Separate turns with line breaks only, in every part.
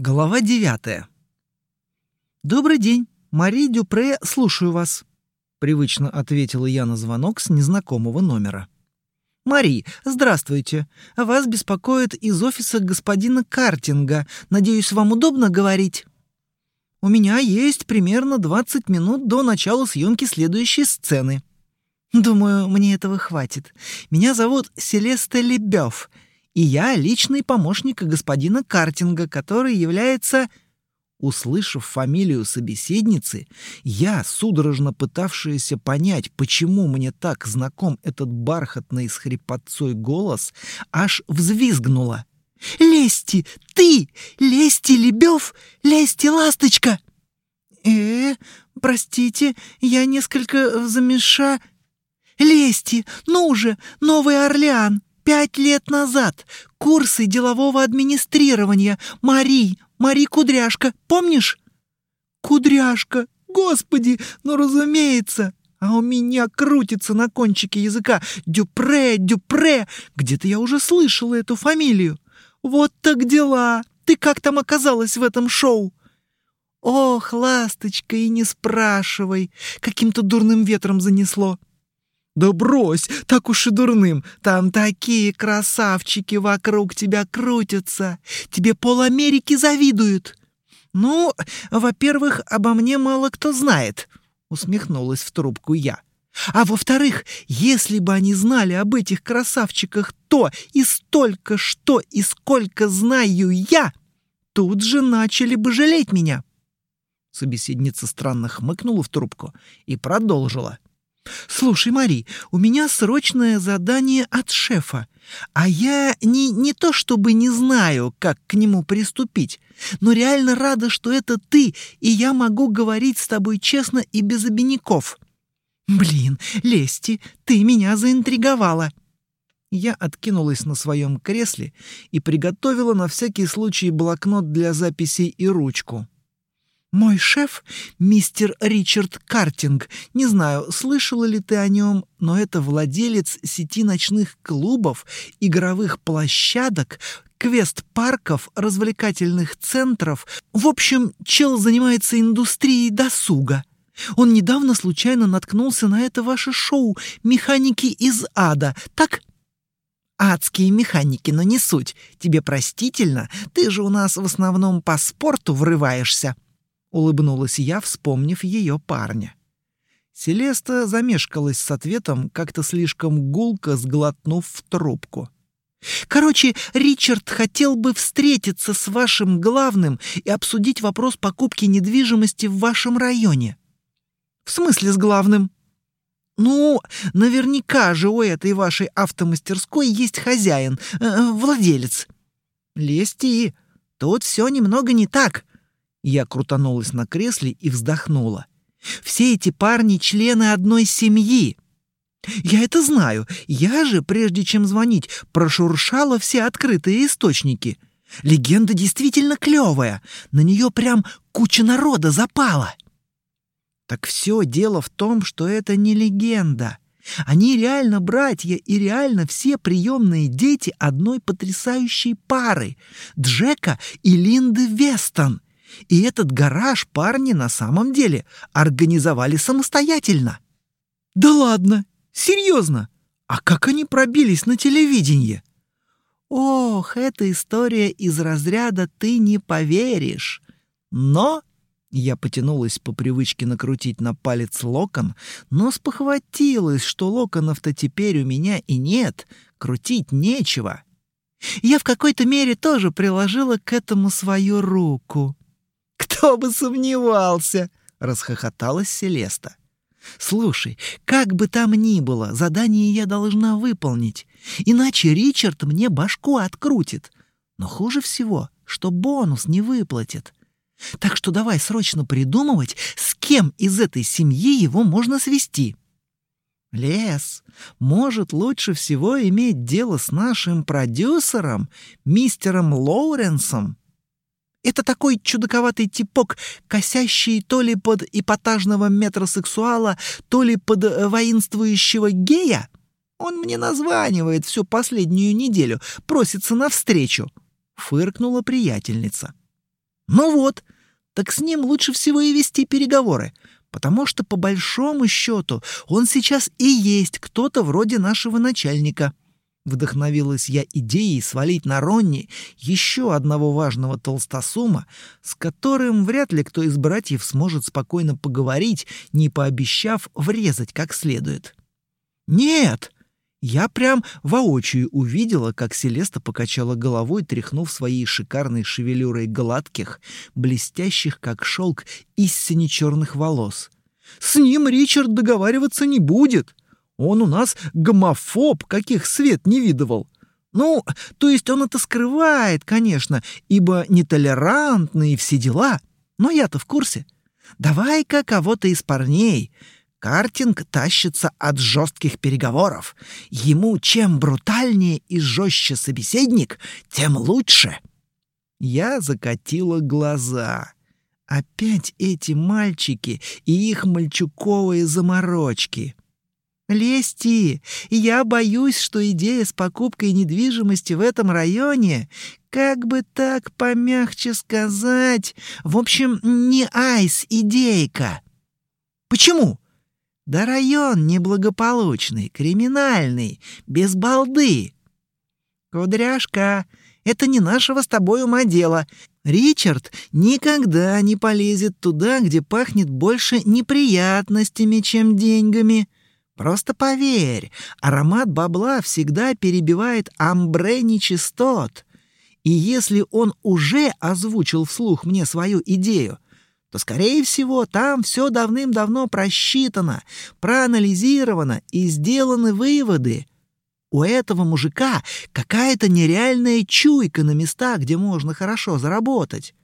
Глава девятая. «Добрый день. Мари Дюпре, слушаю вас», — привычно ответила я на звонок с незнакомого номера. «Мари, здравствуйте. Вас беспокоит из офиса господина Картинга. Надеюсь, вам удобно говорить?» «У меня есть примерно 20 минут до начала съемки следующей сцены». «Думаю, мне этого хватит. Меня зовут Селеста Лебёв, и я личный помощник господина Картинга, который является...» Услышав фамилию собеседницы, я, судорожно пытавшаяся понять, почему мне так знаком этот бархатный с хрипотцой голос, аж взвизгнула. «Лести! Ты! Лести Лебёв! Лести Ласточка!» «Э, простите, я несколько замеша...» «Лести! Ну же! Новый Орлеан! Пять лет назад! Курсы делового администрирования! Мари! Мари Кудряшка! Помнишь?» «Кудряшка! Господи! Ну, разумеется!» А у меня крутится на кончике языка «Дюпре! Дюпре!» Где-то я уже слышала эту фамилию. «Вот так дела! Ты как там оказалась в этом шоу?» «Ох, ласточка, и не спрашивай! Каким-то дурным ветром занесло!» «Да брось, так уж и дурным. Там такие красавчики вокруг тебя крутятся. Тебе пол Америки завидуют». «Ну, во-первых, обо мне мало кто знает», — усмехнулась в трубку я. «А во-вторых, если бы они знали об этих красавчиках то и столько, что и сколько знаю я, тут же начали бы жалеть меня». Собеседница странно хмыкнула в трубку и продолжила. «Слушай, Мари, у меня срочное задание от шефа, а я не, не то чтобы не знаю, как к нему приступить, но реально рада, что это ты, и я могу говорить с тобой честно и без обиняков». «Блин, Лести, ты меня заинтриговала!» Я откинулась на своем кресле и приготовила на всякий случай блокнот для записей и ручку. Мой шеф — мистер Ричард Картинг. Не знаю, слышала ли ты о нем, но это владелец сети ночных клубов, игровых площадок, квест-парков, развлекательных центров. В общем, чел занимается индустрией досуга. Он недавно случайно наткнулся на это ваше шоу «Механики из ада», так? Адские механики, но не суть. Тебе простительно, ты же у нас в основном по спорту врываешься улыбнулась я, вспомнив ее парня. Селеста замешкалась с ответом, как-то слишком гулко сглотнув в трубку. «Короче, Ричард хотел бы встретиться с вашим главным и обсудить вопрос покупки недвижимости в вашем районе». «В смысле с главным?» «Ну, наверняка же у этой вашей автомастерской есть хозяин, э, владелец». «Лести, тут все немного не так», я крутанулась на кресле и вздохнула. «Все эти парни — члены одной семьи!» «Я это знаю. Я же, прежде чем звонить, прошуршала все открытые источники. Легенда действительно клевая. На нее прям куча народа запала». «Так все дело в том, что это не легенда. Они реально братья и реально все приемные дети одной потрясающей пары — Джека и Линды Вестон. И этот гараж парни на самом деле организовали самостоятельно. Да ладно, серьезно? А как они пробились на телевидении? Ох, эта история из разряда «ты не поверишь». Но я потянулась по привычке накрутить на палец локон, но спохватилась, что локонов-то теперь у меня и нет, крутить нечего. Я в какой-то мере тоже приложила к этому свою руку. «Кто бы сомневался!» — расхохоталась Селеста. «Слушай, как бы там ни было, задание я должна выполнить, иначе Ричард мне башку открутит. Но хуже всего, что бонус не выплатит. Так что давай срочно придумывать, с кем из этой семьи его можно свести». Лес, может, лучше всего иметь дело с нашим продюсером, мистером Лоуренсом. Это такой чудаковатый типок, косящий то ли под эпатажного метросексуала, то ли под э, воинствующего гея. Он мне названивает всю последнюю неделю, просится навстречу. Фыркнула приятельница. Ну вот, так с ним лучше всего и вести переговоры, потому что, по большому счету, он сейчас и есть кто-то вроде нашего начальника. Вдохновилась я идеей свалить на Ронни еще одного важного толстосума, с которым вряд ли кто из братьев сможет спокойно поговорить, не пообещав врезать как следует. «Нет!» Я прям воочию увидела, как Селеста покачала головой, тряхнув своей шикарной шевелюрой гладких, блестящих, как шелк, истине черных волос. «С ним Ричард договариваться не будет. Он у нас гомофоб, каких свет не видывал. Ну, то есть он это скрывает, конечно, ибо нетолерантный и все дела. Но я-то в курсе. Давай-ка кого-то из парней, Картинг тащится от жестких переговоров. Ему чем брутальнее и жестче собеседник, тем лучше. Я закатила глаза. Опять эти мальчики и их мальчуковые заморочки. Лести, я боюсь, что идея с покупкой недвижимости в этом районе, как бы так помягче сказать, в общем, не айс-идейка. Почему? Да район неблагополучный, криминальный, без балды. Кудряшка, это не нашего с тобой ума дело. Ричард никогда не полезет туда, где пахнет больше неприятностями, чем деньгами. Просто поверь, аромат бабла всегда перебивает амбре нечистот. И если он уже озвучил вслух мне свою идею, то, скорее всего, там все давным-давно просчитано, проанализировано и сделаны выводы. У этого мужика какая-то нереальная чуйка на местах, где можно хорошо заработать.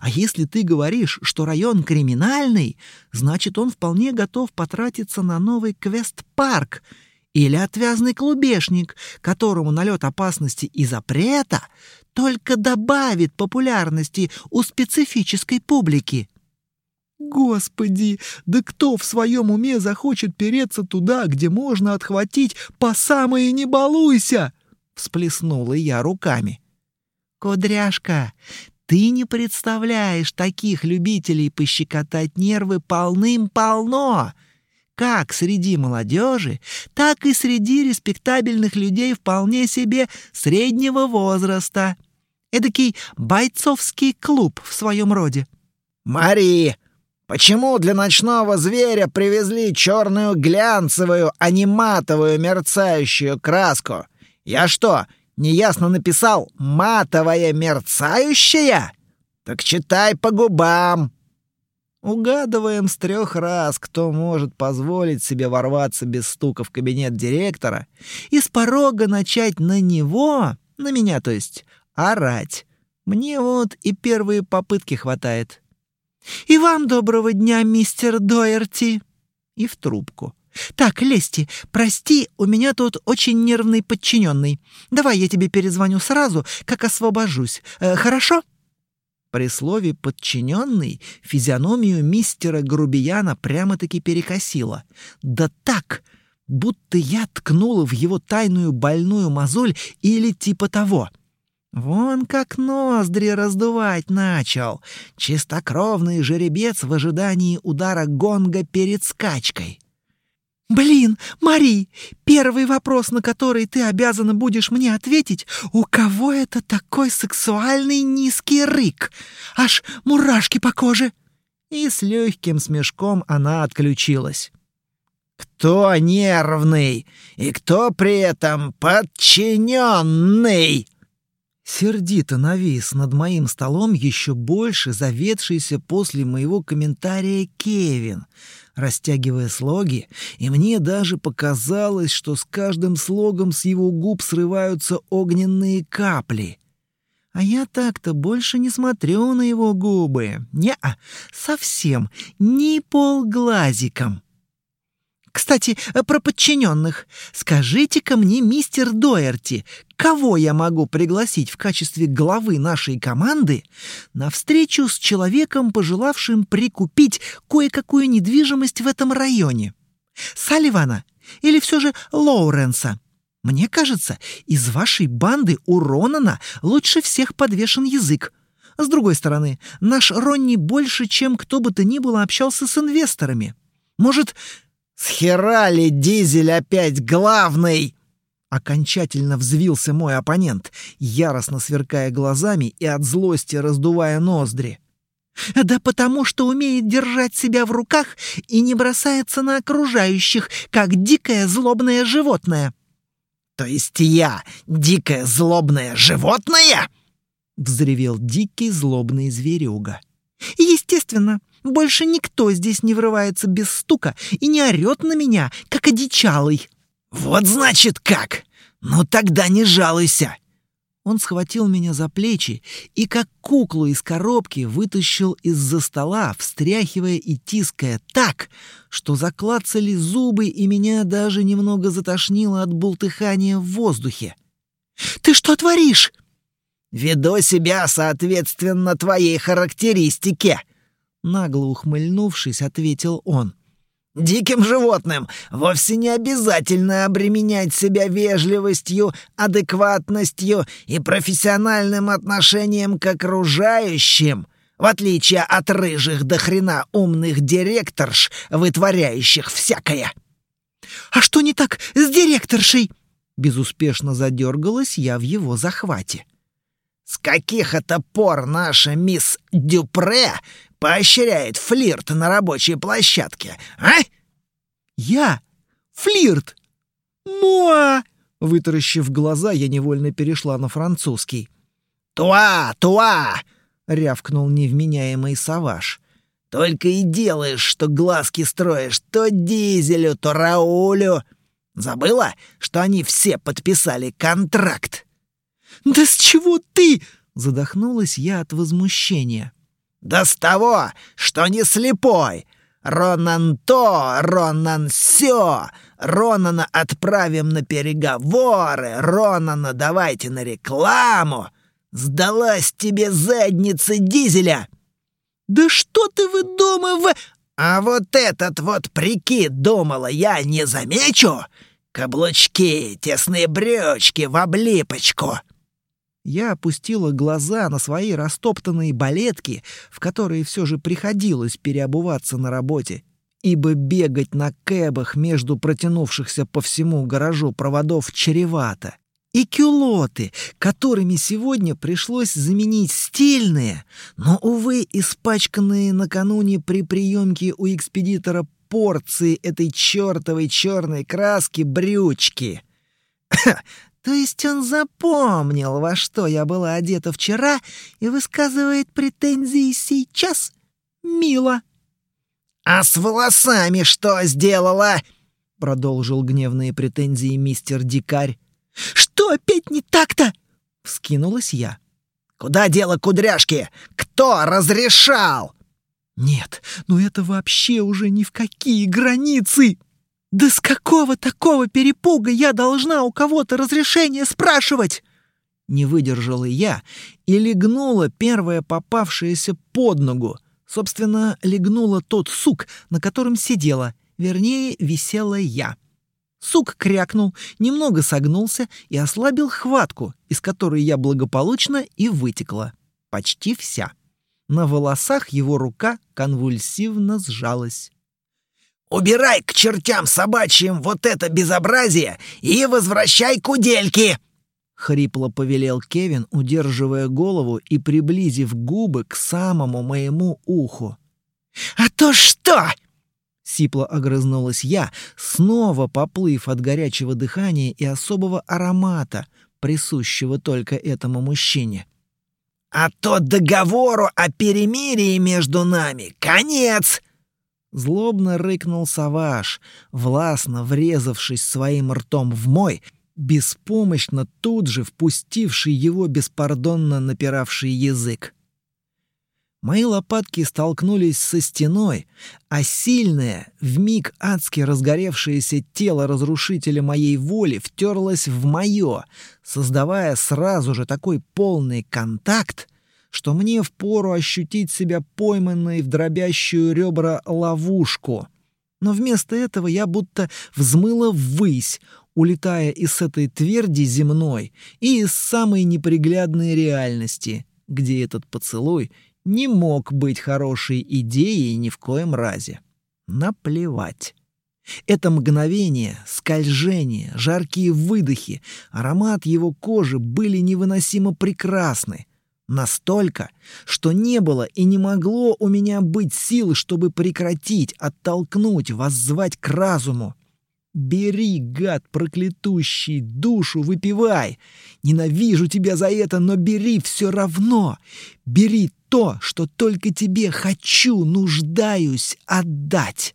А если ты говоришь, что район криминальный, значит, он вполне готов потратиться на новый квест-парк или отвязный клубешник, которому налет опасности и запрета только добавит популярности у специфической публики. Господи, да кто в своем уме захочет переться туда, где можно отхватить по самое не балуйся? Всплеснула я руками. Кудряшка, ты не представляешь таких любителей пощекотать нервы полным-полно. Как среди молодежи, так и среди респектабельных людей вполне себе среднего возраста. Эдакий бойцовский клуб в своем роде.
«Мари, Почему для ночного зверя привезли черную глянцевую, а не матовую мерцающую краску? Я что, неясно написал «матовая мерцающая»? Так читай по губам.
Угадываем с трех раз, кто может позволить себе ворваться без стука в кабинет директора и с порога начать на него, на меня то есть, орать. Мне вот и первые попытки хватает. «И вам доброго дня, мистер Доерти!» И в трубку. «Так, Лести, прости, у меня тут очень нервный подчиненный. Давай я тебе перезвоню сразу, как освобожусь. Э, хорошо?» При слове «подчиненный» физиономию мистера Грубияна прямо-таки перекосило. Да так, будто я ткнула в его тайную больную мозоль или типа того — Вон как ноздри раздувать начал. Чистокровный жеребец в ожидании удара гонга перед скачкой. «Блин, Мари, первый вопрос, на который ты обязана будешь мне ответить, у кого это такой сексуальный низкий рык? Аж мурашки по коже!» И с легким смешком она отключилась.
«Кто нервный и кто при этом подчиненный?»
Сердито навис над моим столом еще больше заведшийся после моего комментария Кевин, растягивая слоги, и мне даже показалось, что с каждым слогом с его губ срываются огненные капли. А я так-то больше не смотрю на его губы. Не-а, совсем, ни полглазиком. Кстати, про подчиненных. Скажите-ка мне, мистер Доерти, кого я могу пригласить в качестве главы нашей команды на встречу с человеком, пожелавшим прикупить кое-какую недвижимость в этом районе? Салливана или все же Лоуренса? Мне кажется, из вашей банды у Ронана лучше всех подвешен язык. С другой стороны, наш Ронни больше, чем кто бы то ни было, общался с инвесторами. Может,
«Схерали дизель опять главный!»
Окончательно взвился мой оппонент, яростно сверкая глазами и от злости раздувая ноздри. «Да потому что умеет держать себя в руках и не бросается на окружающих, как дикое злобное животное».
«То есть я дикое злобное животное?»
— взревел дикий злобный зверюга. «Естественно, больше никто здесь не врывается без стука и не орет на меня, как одичалый».
«Вот значит как! Ну тогда не жалуйся!»
Он схватил меня за плечи и, как куклу из коробки, вытащил из-за стола, встряхивая и тиская так, что заклацали зубы, и меня даже немного затошнило от бултыхания в воздухе. «Ты что творишь?»
«Веду себя соответственно твоей характеристике», — нагло ухмыльнувшись, ответил он. Диким животным вовсе не обязательно обременять себя вежливостью, адекватностью и профессиональным отношением к окружающим, в отличие от рыжих до хрена умных директорш, вытворяющих всякое.
«А что не так с директоршей?» Безуспешно задергалась я в его захвате.
«С каких это пор наша мисс Дюпре поощряет флирт на рабочей площадке, а?
Я? Флирт? Муа! Вытаращив глаза, я невольно перешла на французский.
«Туа! Туа!» — рявкнул невменяемый Саваш. «Только и делаешь, что глазки строишь то Дизелю, то Раулю. Забыла, что они все подписали контракт?»
«Да с чего ты?» — задохнулась я от возмущения.
Да с того, что не слепой. Ронан то, Ронан сё. Ронана отправим на переговоры. Ронана давайте на рекламу. Сдалась тебе задница дизеля.
Да что ты выдумываешь?
А вот этот вот прикид думала я не замечу. Каблучки, тесные брючки в облипочку.
Я опустила глаза на свои растоптанные балетки, в которые все же приходилось переобуваться на работе, ибо бегать на кэбах между протянувшихся по всему гаражу проводов чревато. И кюлоты, которыми сегодня пришлось заменить стильные, но, увы, испачканные накануне при приемке у экспедитора порции этой чертовой черной краски брючки. То есть он запомнил, во что я была одета вчера, и высказывает претензии сейчас? Мило.
«А с волосами что сделала?» — продолжил гневные претензии мистер Дикарь.
«Что опять не так-то?» — вскинулась я.
«Куда дело кудряшки? Кто разрешал?»
«Нет, ну это вообще уже ни в какие границы!» «Да с какого такого перепуга я должна у кого-то разрешение спрашивать?» Не выдержала я и легнула первое попавшееся под ногу. Собственно, легнула тот сук, на котором сидела, вернее, висела я. Сук крякнул, немного согнулся и ослабил хватку, из которой я благополучно и вытекла. Почти вся. На волосах его рука конвульсивно сжалась.
Убирай к чертям собачьим вот это безобразие и возвращай кудельки!» Хрипло повелел Кевин, удерживая голову и приблизив губы к самому моему уху.
«А то что?» Сипло огрызнулась я, снова поплыв от горячего дыхания и особого аромата, присущего только этому мужчине.
«А то договору о перемирии между нами конец!»
Злобно рыкнул Саваш, властно врезавшись своим ртом в мой, беспомощно тут же впустивший его беспардонно напиравший язык. Мои лопатки столкнулись со стеной, а сильное, вмиг адски разгоревшееся тело разрушителя моей воли втерлось в мое, создавая сразу же такой полный контакт, что мне впору ощутить себя пойманной в дробящую ребра ловушку. Но вместо этого я будто взмыла ввысь, улетая из этой тверди земной и из самой неприглядной реальности, где этот поцелуй не мог быть хорошей идеей ни в коем разе. Наплевать. Это мгновение, скольжение, жаркие выдохи, аромат его кожи были невыносимо прекрасны. Настолько, что не было и не могло у меня быть сил, чтобы прекратить, оттолкнуть, воззвать к разуму. Бери, гад проклятущий, душу выпивай. Ненавижу тебя за это, но бери все равно. Бери то, что только тебе хочу, нуждаюсь отдать.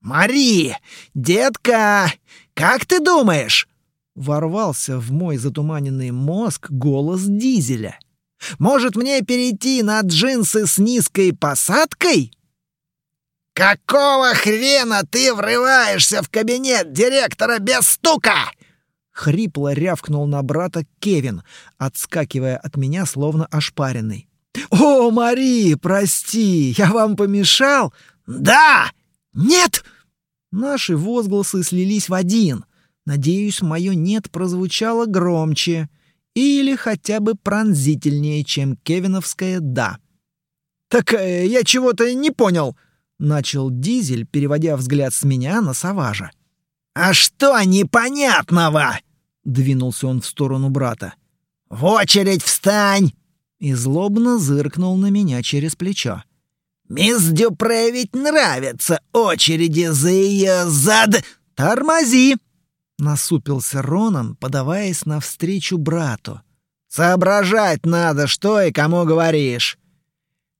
«Мари! Детка! Как ты думаешь?»
Ворвался в мой затуманенный мозг голос дизеля.
«Может мне перейти на джинсы с низкой посадкой?» «Какого хрена ты врываешься в кабинет директора без стука?»
Хрипло рявкнул на брата Кевин, отскакивая от меня, словно ошпаренный. «О, Мари, прости, я вам помешал?»
«Да! Нет!»
Наши возгласы слились в один. Надеюсь, мое «нет» прозвучало громче или хотя бы пронзительнее, чем кевиновское «да».
«Так э, я чего-то не понял», —
начал Дизель, переводя взгляд с меня на Саважа.
«А что непонятного?» — двинулся он в сторону брата. «В очередь встань!»
И злобно зыркнул на меня через плечо.
«Мисс Дюпре ведь нравятся очереди за ее зад...»
«Тормози!» — насупился Ронан, подаваясь навстречу брату.
«Соображать надо, что и кому говоришь».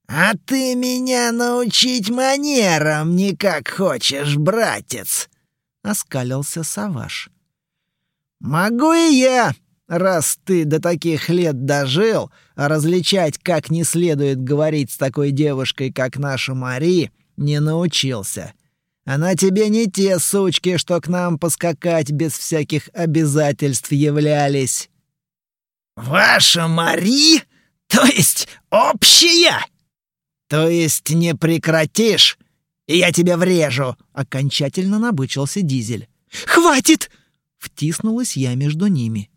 «А ты меня научить манерам никак хочешь, братец!» — оскалился Саваш. «Могу и я, раз ты до таких лет дожил, а различать, как не следует говорить с такой девушкой, как наша Мари, не научился. Она тебе не те сучки, что к нам поскакать без всяких обязательств являлись». «Ваша Мари? То есть общая?» «То есть не прекратишь, и я тебя врежу!» — окончательно набычился Дизель.
«Хватит!» — втиснулась я между ними.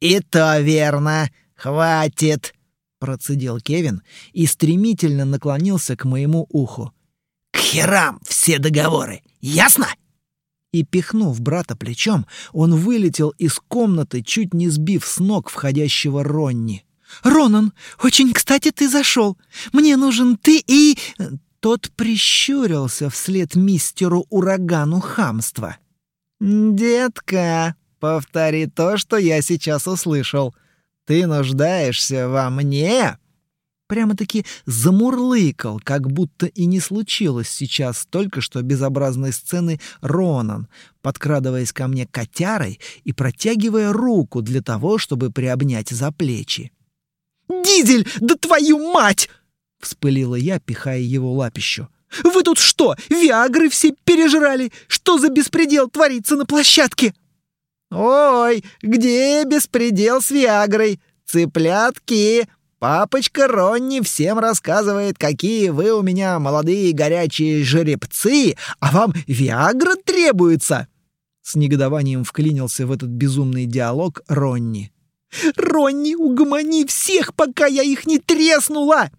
«И то верно. Хватит!» — процедил Кевин и стремительно наклонился к моему уху. «К херам все договоры! Ясно?»
И, пихнув брата плечом, он вылетел из комнаты, чуть не сбив с ног входящего Ронни. «Ронан, очень кстати ты зашел. Мне нужен ты и...» Тот прищурился вслед мистеру урагану хамства.
«Детка, повтори то, что я сейчас услышал. Ты нуждаешься во мне?»
Прямо-таки замурлыкал, как будто и не случилось сейчас только что безобразной сцены Ронан, подкрадываясь ко мне котярой и протягивая руку для того, чтобы приобнять за плечи.
«Дизель, да твою мать!»
— вспылила я, пихая его лапищу. «Вы тут что, виагры все пережрали? Что за беспредел творится на площадке?»
«Ой, где беспредел с виагрой? Цыплятки! Папочка Ронни всем рассказывает, какие вы у меня молодые горячие жеребцы, а вам виагра требуется!»
С негодованием вклинился в этот безумный диалог Ронни.
«Ронни, угомони всех, пока я их не треснула!»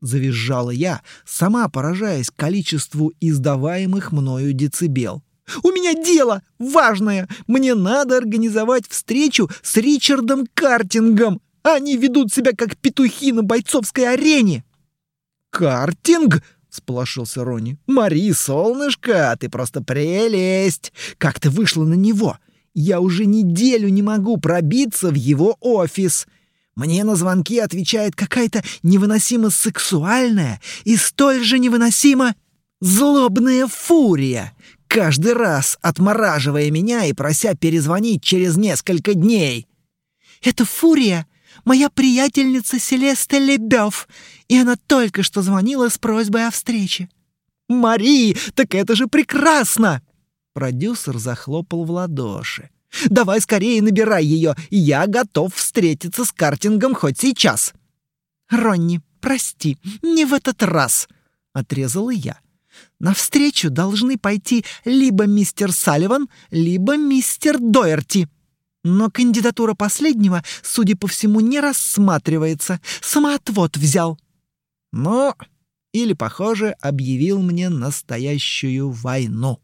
Завизжала я, сама поражаясь количеству издаваемых мною децибел.
«У меня дело важное! Мне надо организовать встречу с Ричардом Картингом! Они ведут себя как петухи на бойцовской арене!»
«Картинг?» — сполошился Рони. «Мари, солнышко, ты просто прелесть! Как ты вышла на него? Я уже неделю не могу пробиться в его офис!» Мне на звонки отвечает какая-то невыносимо сексуальная и столь же невыносимо злобная фурия, каждый раз отмораживая меня и прося перезвонить через несколько дней. «Это фурия моя приятельница Селеста Лебёв, и она только что звонила с просьбой о встрече».
«Мари, так это же прекрасно!»
Продюсер захлопал в ладоши.
Давай скорее набирай ее, я готов встретиться с картингом хоть сейчас».
«Ронни, прости, не в этот раз», — отрезала я. «На встречу должны пойти либо мистер Салливан, либо мистер Дойерти». Но кандидатура последнего, судя по всему, не рассматривается. Самоотвод взял.
Ну, или, похоже, объявил мне настоящую войну.